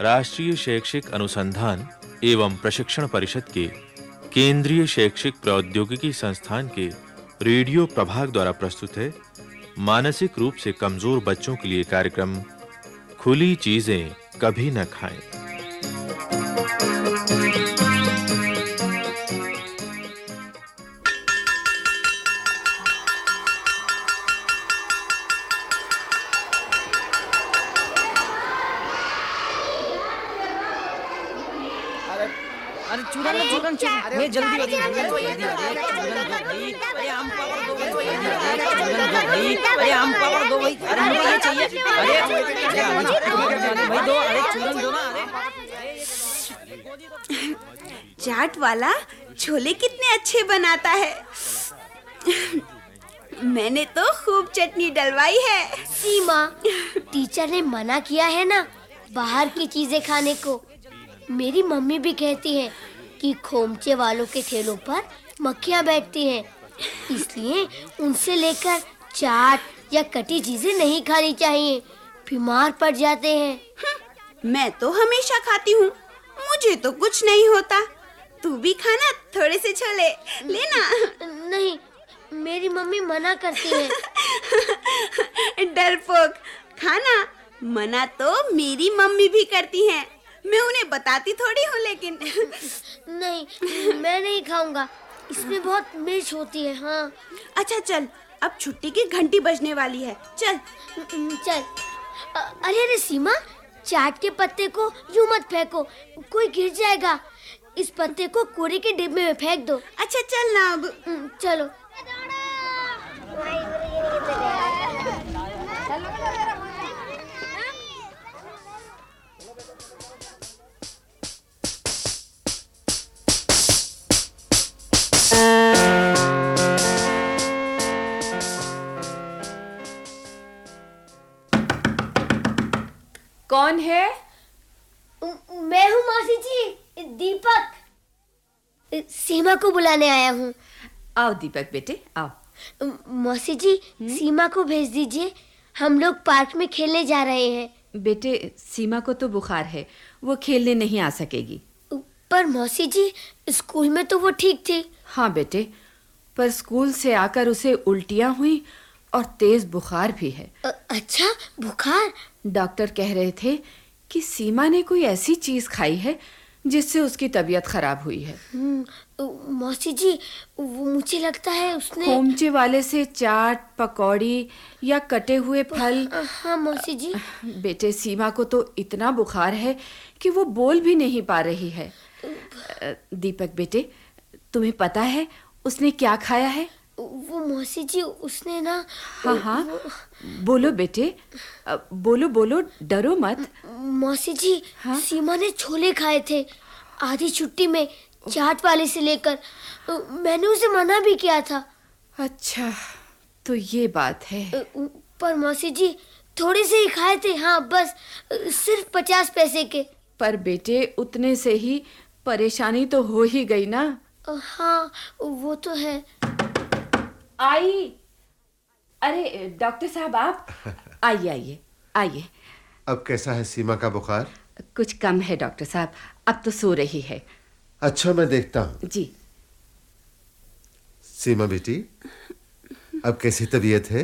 राष्ट्रीय शैक्षिक अनुसंधान एवं प्रशिक्षण परिषद के केंद्रीय शैक्षिक प्रौद्योगिकी संस्थान के रेडियो प्रभाग द्वारा प्रस्तुत है। मानसिक रूप से कमज़ोर बच्चों के लिए कार्यक्रम, खुली चीज़ें कभी न खाएँ। ये जल्दी अरे आम पापड़ दो भाई। अरे आम पापड़ दो भाई अरे ये चाहिए। अरे भाई दो अरे चूरन दो ना अरे। चाट वाला छोले कितने अच्छे बनाता है। मैंने तो खूब चटनी डलवाई है। सीमा टीचर ने मना किया है ना बाहर की चीज़ें खाने को। मेरी मम्मी भी कहती है कि खोमचे वालों के ठेलों पर मक्खियाँ बैठती हैं। इसलिए उनसे लेकर चाट या कटी चीज़ें नहीं खानी चाहिए। बीमार पड़ जाते हैं। मैं तो हमेशा खाती हूँ। मुझे तो कुछ नहीं होता। तू भी खाना थोड़े से छोले। लेना। नहीं मेरी मम्मी मना करती है। डरपोक खाना मना तो मेरी मम्मी भी करती हैं। मैं उन्हें बताती थोड़ी हूँ लेकिन नहीं मैं नहीं खाऊँगा। इसमें बहुत मिर्च होती है हाँ। अच्छा चल अब छुट्टी की घंटी बजने वाली है। चल। चल। अरे अरे सीमा चाट के पत्ते को यूँ मत फेंको। कोई गिर जाएगा। इस पत्ते को कूड़े के डिब्बे में फेंक दो। अच्छा चल ना अब। चलो। सीमा को बुलाने आया हूँ। आओ दीपक बेटे आओ। मौसी जी हुँ? सीमा को भेज दीजिए। हम लोग पार्क में खेलने जा रहे हैं। बेटे सीमा को तो बुखार है वो खेलने नहीं आ सकेगी। पर मौसी जी स्कूल में तो वो ठीक थी। हाँ बेटे पर स्कूल से आकर उसे उल्टियाँ हुई और तेज बुखार भी है। अ- अच्छा बुखार? डॉक्टर कह रहे थे कि सीमा ने कोई ऐसी चीज़ खाई है जिससे उसकी तबीयत खराब हुई है मौसी जी वो मुझे लगता है उसने खोमचे वाले से चाट पकौड़ी या कटे हुए फल। हाँ मौसी जी। बेटे सीमा को तो इतना बुखार है कि वो बोल भी नहीं पा रही है। दीपक बेटे तुम्हें पता है उसने क्या खाया है? वो मौसी जी उसने ना हाँ हाँ। बोलो बेटे। बोलो बोलो डरो मत। मौसी जी हाँ? सीमा ने छोले खाए थे। आधी छुट्टी में चाट वाले से लेकर मैंने उसे मना भी किया था। अच्छा तो ये बात है। पर मौसी जी थोड़े से ही खाए थे हाँ बस सिर्फ़ पचास पैसे के। पर बेटे उतने से ही परेशानी तो हो ही गई ना। हाँ वो तो है। आई अरे डॉक्टर साहब आप? आइए आइए आइए। अब कैसा है सीमा का बुखार? कुछ कम है डॉक्टर साहब अब तो सो रही है। अच्छा मैं देखता हूँ। जी। सीमा बेटी अब कैसी तबीयत है?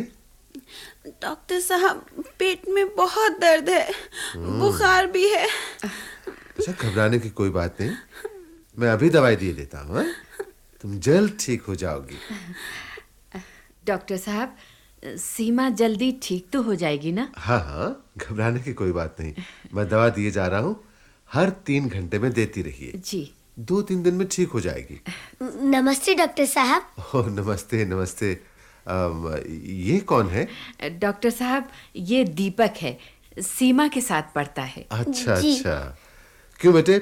डॉक्टर साहब पेट में बहुत दर्द है बुखार भी है। अच्छा घबराने की कोई बात नहीं। मैं अभी दवाई दिए देता हूँ हाँ? तुम जल्द ठीक हो जाओगी। डॉक्टर साहब सीमा जल्दी ठीक तो हो जाएगी ना? हाँ हाँ घबराने की कोई बात नहीं। मैं दवा दिए जा रहा हूँ हर तीन घंटे में देती रहिए। जी। दो तीन दिन में ठीक हो जाएगी। नमस्ते डॉक्टर साहब। ओह नमस्ते नमस्ते। आम, ये कौन है? डॉक्टर साहब ये दीपक है। सीमा के साथ पढ़ता है। अच्छा जी। अच्छा। क्यों बेटे?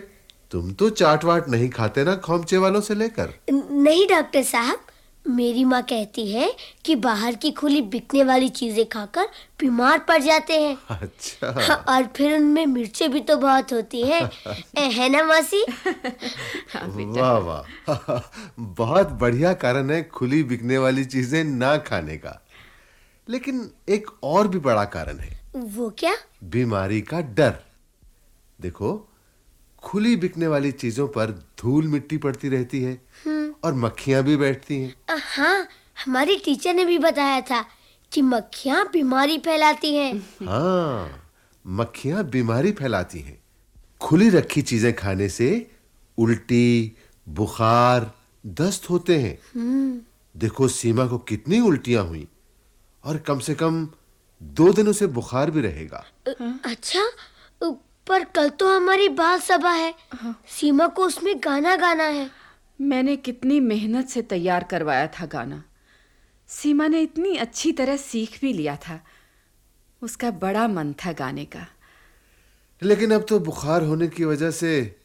तुम तो चाट वाट नहीं खाते ना खोमचे वालों से लेकर। नहीं डॉक्टर साहब। मेरी माँ कहती है कि बाहर की खुली बिकने वाली चीज़ें खाकर बीमार पड़ जाते हैं। अच्छा। और फिर उनमें मिर्चें भी तो बहुत होती हैं। है ना मासी? वाह वाह। बहुत बढ़िया कारण है खुली बिकने वाली चीज़ें ना खाने का। लेकिन एक और भी बड़ा कारण है। वो क्या? बीमारी का डर। देखो खुली बिकने वाली चीज़ों पर धूल मिट्टी पड़ती रहती है। और मक्खियाँ भी बैठती हैं। हाँ हमारी टीचर ने भी बताया था कि मक्खियाँ बीमारी फैलाती हैं। हाँ मक्खियाँ बीमारी फैलाती हैं। खुली रखी चीज़ें खाने से उल्टी बुखार दस्त होते हैं। देखो सीमा को कितनी उल्टियाँ हुई और कम से कम दो दिन उसे बुखार भी रहेगा। अच्छा पर कल तो हमारी बाल सभा है। सीमा को उसमें गाना गाना है। मैंने कितनी मेहनत से तैयार करवाया था गाना। सीमा ने इतनी अच्छी तरह सीख भी लिया था। उसका बड़ा मन था गाने का। लेकिन अब तो बुखार होने की वजह से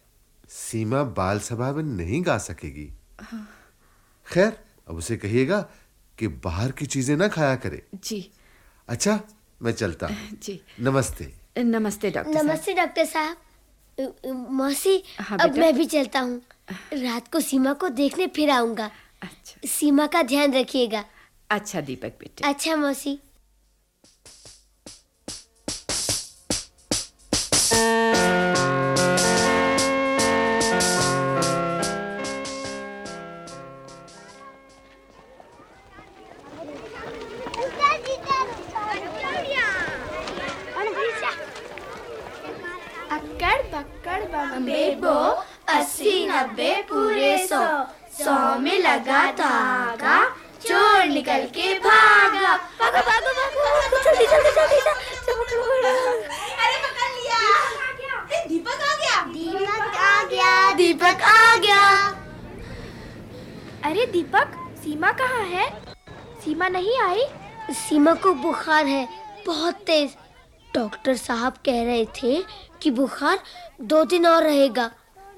सीमा बाल सभा में नहीं गा सकेगी। खैर अब उसे कहिएगा कि बाहर की चीज़ें ना खाया करे। जी। अच्छा मैं चलता हूँ। जी। नमस्ते। नमस्ते डॉक्टर नमस्ते डॉक्टर साहब। मौसी हाँ, अब मैं भी चलता हूँ। रात को सीमा को देखने फिर आऊँगा। अच्छा। सीमा का ध्यान रखिएगा। अच्छा दीपक बेटे। अच्छा मौसी। सौ में लगा धागा चोर निकल के भागा। भागो भागो भागो। जल्दी जल्दी जल्दी अरे पकड़ लिया। दीपक आ गया। दीपक आ गया। दीपक आ गया। अरे दीपक सीमा कहाँ है? सीमा नहीं आई? सीमा को बुखार है बहुत तेज। डॉक्टर साहब कह रहे थे कि बुखार दो दिन और रहेगा।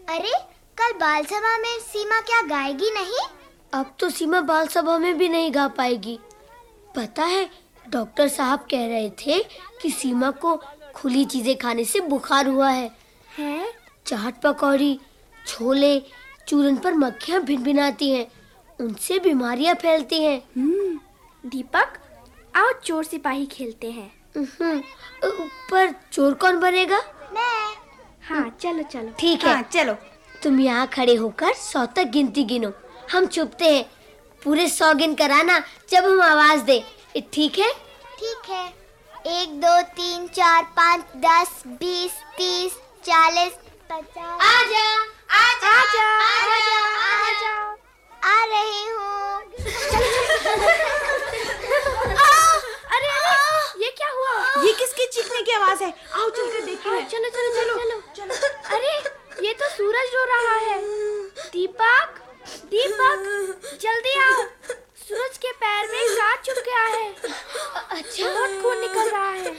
अरे कल बाल सभा में सीमा क्या गाएगी नहीं? अब तो सीमा बाल सभा में भी नहीं गा पाएगी। पता है डॉक्टर साहब कह रहे थे कि सीमा को खुली चीज़ें खाने से बुखार हुआ है। है? चाट पकौड़ी छोले चूरन पर मक्खियाँ भिनभिनाती हैं। उनसे बीमारियाँ फैलती हैं। दीपक आओ चोर सिपाही खेलते हैं। हम्म, पर चोर कौन बनेगा? मैं। हाँ चलो चलो। ठीक है। हाँ चलो। तुम यहाँ खड़े होकर सौ तक गिनती गिनो। हम छुपते हैं। पूरे सौ गिन कर आना जब हम आवाज़ दे। ठीक है? ठीक है। एक दो तीन चार पाँच दस बीस तीस चालीस पचास। आजा आजा आजा आजा आजा आ रही हूँ। अरे अरे ये क्या हुआ? ये किसके चीखने की आवाज़ है? आओ चलकर देखिए। चलो चलो चलो। चलो। अरे ये तो सूरज रो रहा है। दीपक दीपक जल्दी आओ। सूरज के पैर में कांच चुभ गया है। अच्छा। बहुत खून निकल रहा है।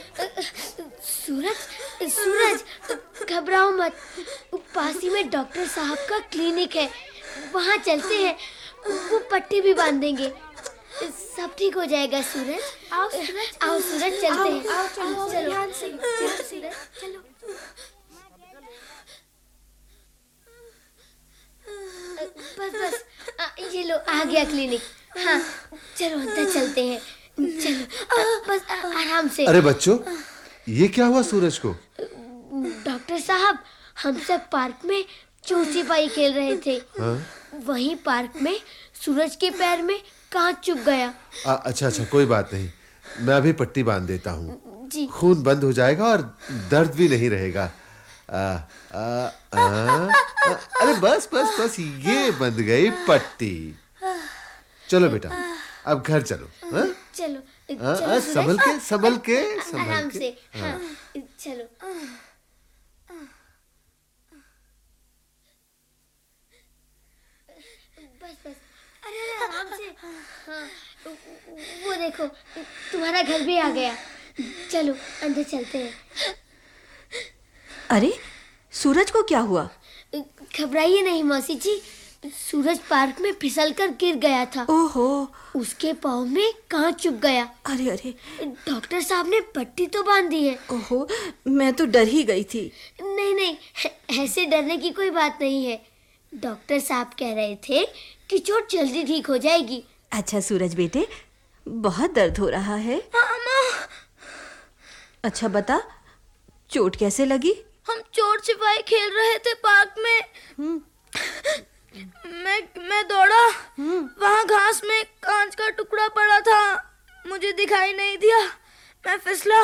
सूरज सूरज घबराओ मत। पास में डॉक्टर साहब का क्लिनिक है। वहाँ चलते हैं। वो पट्टी भी बाँध देंगे सब ठीक हो जाएगा सूरज। आओ सूरज। आओ सूरज चलते हैं। आओ चलो। चलो। ध्यान से चलो बस बस आ, ये लो आ गया क्लिनिक। हाँ चलो अंदर चलते हैं। चलो आ, बस आ, आराम से। अरे बच्चों ये क्या हुआ सूरज को? डॉक्टर साहब हम सब पार्क में चोर सिपाही खेल रहे थे। वहीं पार्क में सूरज के पैर में कांच चुभ गया। आ, अच्छा अच्छा कोई बात नहीं। मैं अभी पट्टी बाँध देता हूँ। जी। खून बंद हो जाएगा और दर्द भी नहीं रहेगा। आ, आ, आ, आ, अरे बस बस बस ये बंध गई पट्टी। चलो बेटा अब घर चलो हाँ? चलो हाँ, चलो हाँ, संभल के संभल के संभल के। हाँ। चलो। बस बस। अरे अरे आराम से। हाँ वो देखो तुम्हारा घर भी आ गया। चलो अंदर चलते हैं। अरे सूरज को क्या हुआ? घबराइए नहीं मौसी जी। सूरज पार्क में फिसल कर गिर गया था। ओहो। उसके पाँव में कांच चुभ गया। अरे अरे। डॉक्टर साहब ने पट्टी तो बाँध दी है। ओहो मैं तो डर ही गई थी। नहीं नहीं ऐसे डरने की कोई बात नहीं है। डॉक्टर साहब कह रहे थे कि चोट जल्दी ठीक हो जाएगी। अच्छा सूरज बेटे बहुत दर्द हो रहा है। अच्छा बता चोट कैसे लगी? हम चोर छिपाई खेल रहे थे पार्क में। मैं मैं दौड़ा। वहाँ घास में कांच का टुकड़ा पड़ा था। मुझे दिखाई नहीं दिया। मैं फिसला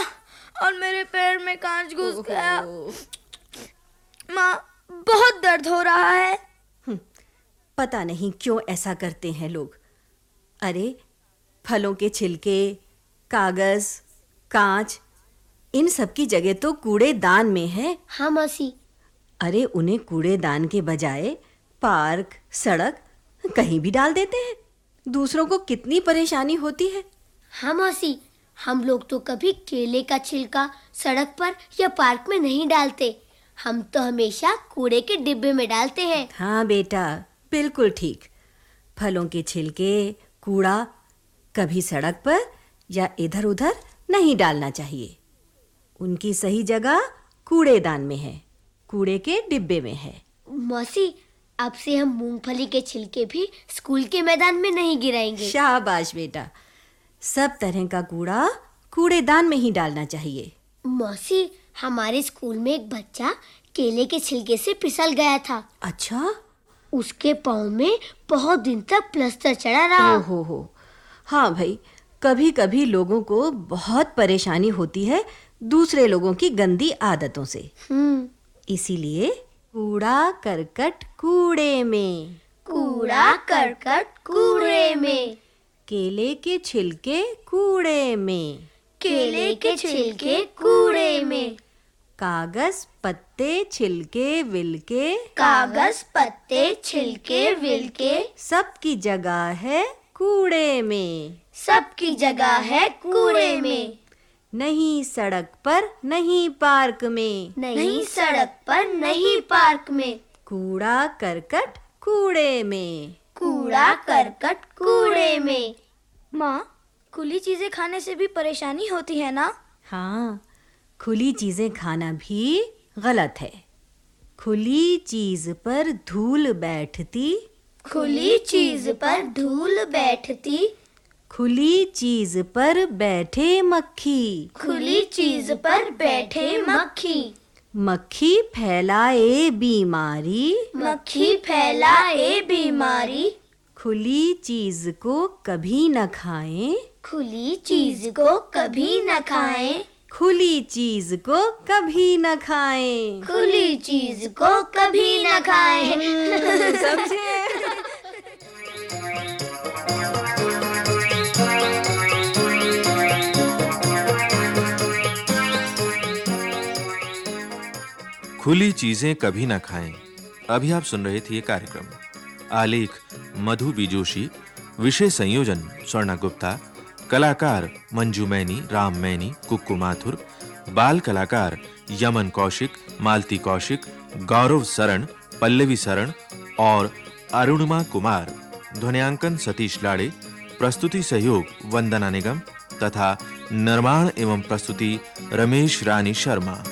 और मेरे पैर में कांच घुस गया। माँ बहुत दर्द हो रहा है। पता नहीं क्यों ऐसा करते हैं लोग। अरे फलों के छिलके कागज़ कांच इन सब की जगह तो कूड़ेदान में है। हाँ मौसी। अरे उन्हें कूड़ेदान के बजाय पार्क सड़क कहीं भी डाल देते हैं। दूसरों को कितनी परेशानी होती है? हाँ मौसी हम लोग तो कभी केले का छिलका सड़क पर या पार्क में नहीं डालते। हम तो हमेशा कूड़े के डिब्बे में डालते हैं। हाँ बेटा बिल्कुल ठीक। फलों के छिलके कूड़ा कभी सड़क पर या इधर उधर नहीं डालना चाहिए। उनकी सही जगह कूड़ेदान में है कूड़े के डिब्बे में है। मौसी अब से हम मूंगफली के छिलके भी स्कूल के मैदान में नहीं गिराएँगे। शाबाश बेटा। सब तरह का कूड़ा कूड़ेदान में ही डालना चाहिए। मौसी हमारे स्कूल में एक बच्चा केले के छिलके से फिसल गया था। अच्छा? उसके पाँव में बहुत दिन तक प्लास्टर चढ़ा रहा। हो हो। हाँ भाई कभी कभी लोगों को बहुत परेशानी होती है दूसरे लोगों की गंदी आदतों से। हम्म। इसीलिए कूड़ा करकट कूड़े में। कूड़ा करकट कूड़े में। केले के छिलके कूड़े में। केले के छिलके कूड़े में। कागज़ पत्ते छिलके विलके। कागज़ पत्ते छिलके विलके। सबकी जगह है कूड़े में। सबकी जगह है कूड़े में। नहीं सड़क पर नहीं पार्क में। नहीं सड़क पर नहीं पार्क में। कूड़ा करकट कूड़े में। कूड़ा करकट कूड़े में। माँ खुली चीज़ें खाने से भी परेशानी होती है ना? हाँ खुली चीज़ें खाना भी गलत है। खुली चीज़ पर धूल बैठती। खुली चीज़ पर धूल बैठती। खुली चीज़ पर बैठे मक्खी। खुली चीज़ पर बैठे मक्खी। मक्खी फैलाए बीमारी। मक्खी फैलाए बीमारी। खुली चीज़ को कभी न खाएँ। खुली चीज़ को कभी न खाएँ। खुली चीज़ को कभी न खाएँ। खुली चीज़ को कभी न खाएँ। खुली चीज़ें कभी ना खाएँ। अभी आप सुन रहे थे कार्यक्रम। आलेख, मधु बीजोशी विषय संयोजन, स्वर्णा गुप्ता, कलाकार मंजू मैनी, राम मैनी, कुक्कू माथुर, बाल कलाकार यमन कौशिक, मालती कौशिक, गौरव शरण पल्लवी शरण और अरुणिमा कुमार, ध्वनियांकन सतीश लाड़े, प्रस्तुति सहयोग वंदना निगम तथा निर्माण एवं प्रस्तुति रमेश रानी शर्मा।